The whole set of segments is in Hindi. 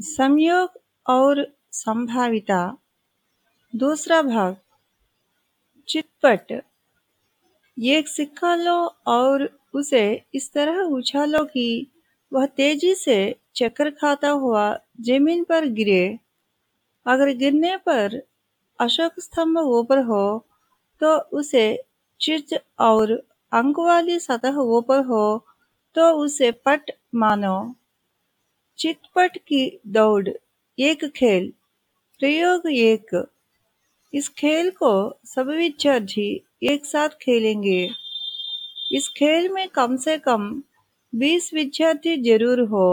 संयोग और संभाविता। दूसरा भाग चितपट एक सिक्का लो और उसे इस तरह उछालो कि वह तेज़ी से चक्कर खाता हुआ ज़मीन पर गिरे। अगर गिरने पर अशोक स्तंभ ऊपर हो तो उसे चिर्च और अंक वाली सतह ऊपर हो तो उसे पट मानो। चितपट की दौड़, एक खेल, प्रयोग एक। इस खेल को सभी विद्यार्थी एक साथ खेलेंगे। इस खेल में कम से कम 20 विद्यार्थी ज़रूर हो।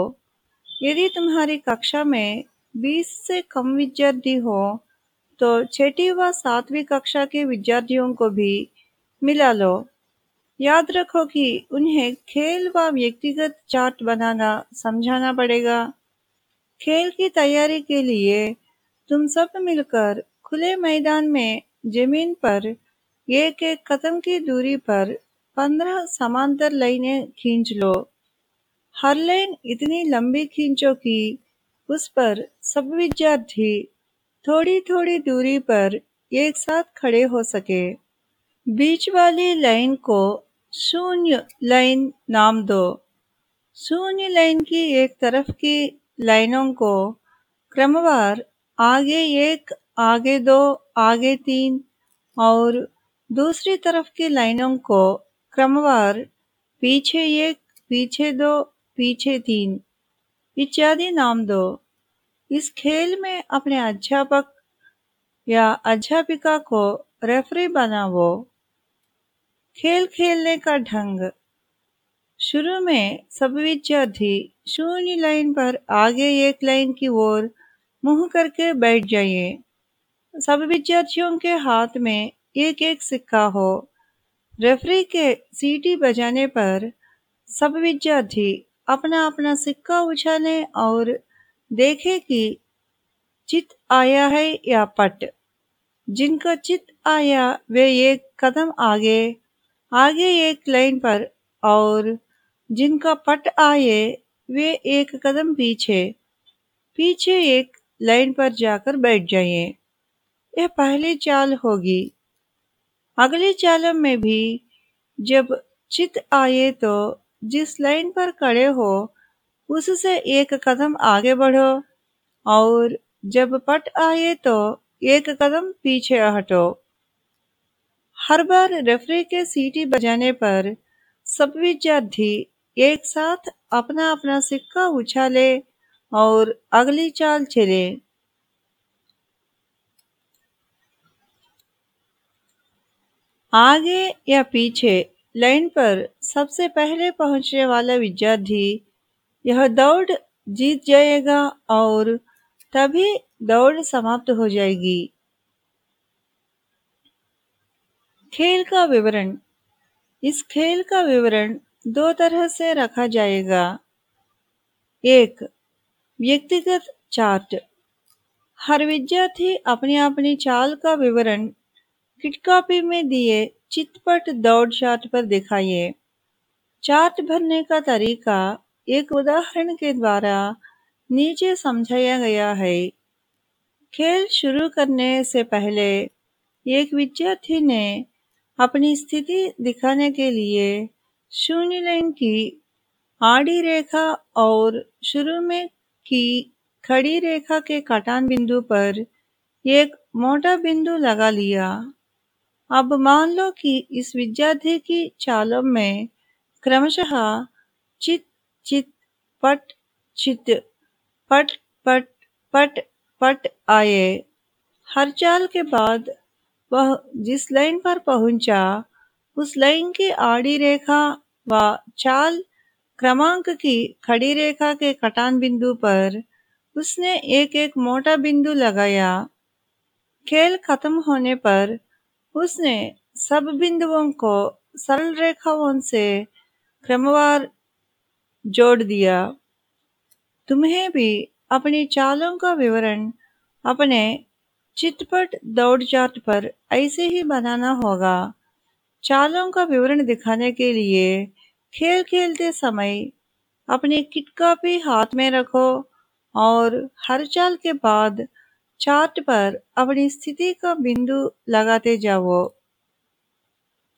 यदि तुम्हारी कक्षा में 20 से कम विद्यार्थी हो तो छठी व सातवीं कक्षा के विद्यार्थियों को भी मिला लो। याद रखो कि उन्हें खेल व व्यक्तिगत चार्ट बनाना समझाना पड़ेगा। खेल की तैयारी के लिए तुम सब मिलकर खुले मैदान में ज़मीन पर एक एक कदम की दूरी पर पंद्रह समांतर लाइनें खींच लो। हर लाइन इतनी लंबी खींचो कि उस पर सब विद्यार्थी थोड़ी थोड़ी दूरी पर एक साथ खड़े हो सके। बीच वाली लाइन को शून्य लाइन नाम दो। शून्य लाइन की एक तरफ़ की लाइनों को क्रमवार आगे एक, आगे दो, आगे तीन और दूसरी तरफ़ की लाइनों को क्रमवार पीछे एक, पीछे दो, पीछे तीन इत्यादि नाम दो। इस खेल में अपने अध्यापक या अध्यापिका को रेफरी बनाओ खेल खेलने का ढंग। शुरू में सब विद्यार्थी शून्य लाइन पर आगे एक लाइन की ओर मुँह करके बैठ जाइए। सब विद्यार्थियों के हाथ में एक एक सिक्का हो। रेफरी के सीटी बजाने पर सब विद्यार्थी अपना अपना सिक्का उछाले और देखे कि चित आया है या पट। जिनका चित आया, वे एक कदम आगे आगे एक लाइन पर, और जिनका पट आए, वे एक कदम पीछे। पीछे एक लाइन पर जाकर बैठ जाइए यह पहली चाल होगी। अगली चाल में भी जब चित आए तो जिस लाइन पर खड़े हो, उससे एक कदम आगे बढ़ो, और जब पट आए तो एक कदम पीछे हटो। हर बार रेफरी के सीटी बजाने पर सब विद्यार्थी एक साथ अपना अपना सिक्का उछाले और अगली चाल चले। आगे या पीछे लाइन पर सबसे पहले पहुँचने वाला विद्यार्थी यह दौड़ जीत जाएगा और तभी दौड़ समाप्त हो जाएगी। खेल का विवरण। इस खेल का विवरण दो तरह से रखा जाएगा। एक, व्यक्तिगत चार्ट। हर विद्यार्थी अपनी अपनी चाल का विवरण किट कॉपी में दिए चितपट दौड़ चार्ट पर दिखाइए। चार्ट भरने का तरीका एक उदाहरण के द्वारा नीचे समझाया गया है। खेल शुरू करने से पहले एक विद्यार्थी ने अपनी स्थिति दिखाने के लिए शून्य लाइन की आड़ी रेखा और शुरू में की खड़ी रेखा के कटान बिंदु पर एक मोटा बिंदु लगा लिया। अब मान लो कि इस विद्यार्थी की चालों में क्रमशः चित चित, पट चित, पट पट पट पट आए। हर चाल के बाद वह जिस लाइन पर पहुँचा, उस लाइन की आड़ी रेखा व चाल क्रमांक की खड़ी रेखा के कटान बिंदु पर उसने एक एक मोटा बिंदु लगाया। खेल खत्म होने पर उसने सब बिंदुओं को सरल रेखाओं से क्रमवार जोड़ दिया। तुम्हें भी अपनी चालों का विवरण अपने चितपट दौड़ चाट पर ऐसे ही बनाना होगा। चालों का विवरण दिखाने के लिए खेल खेलते समय अपनी किट कॉपी हाथ में रखो और हर चाल के बाद चार्ट पर अपनी स्थिति का बिंदु लगाते जाओ।